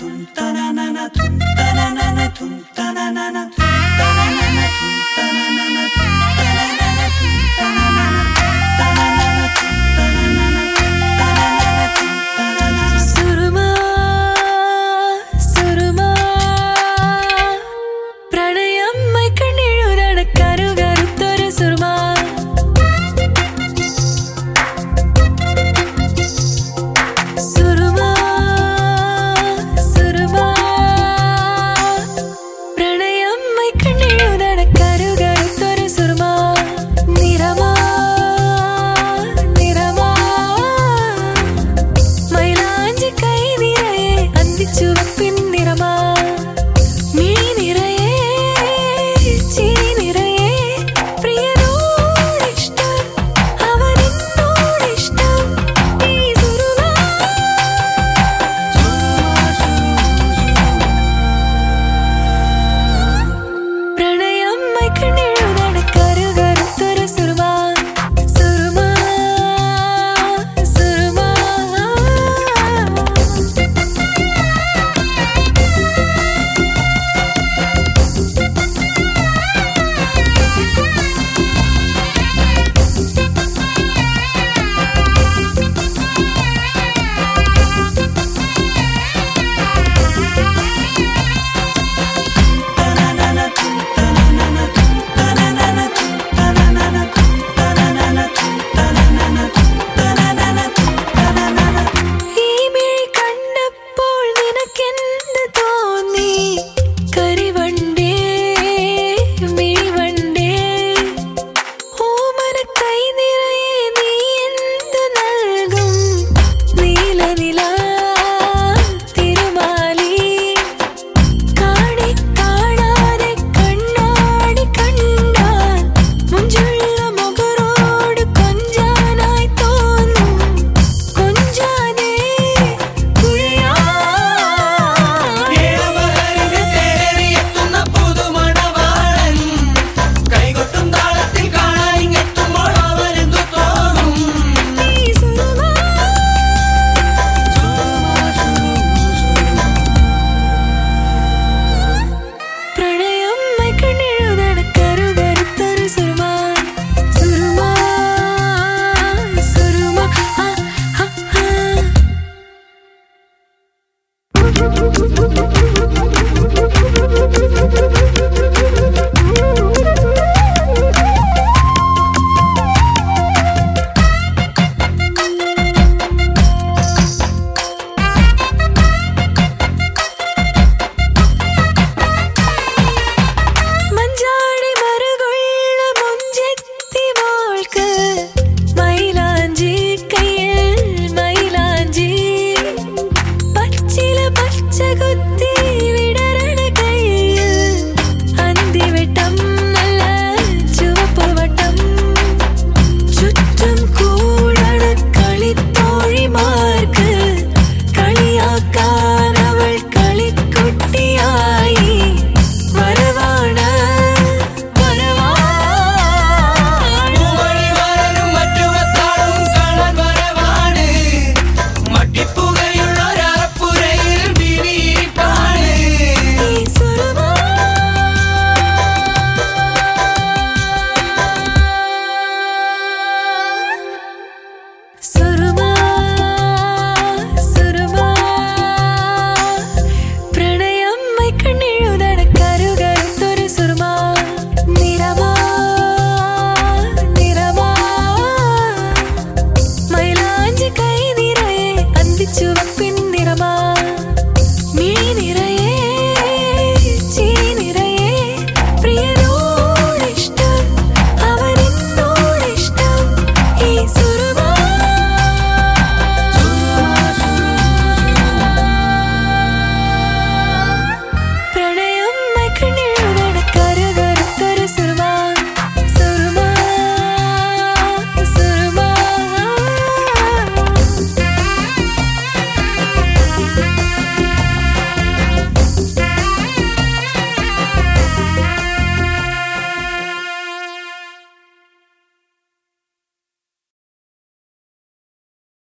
tum tanana tum tanana tum tanana tum tanana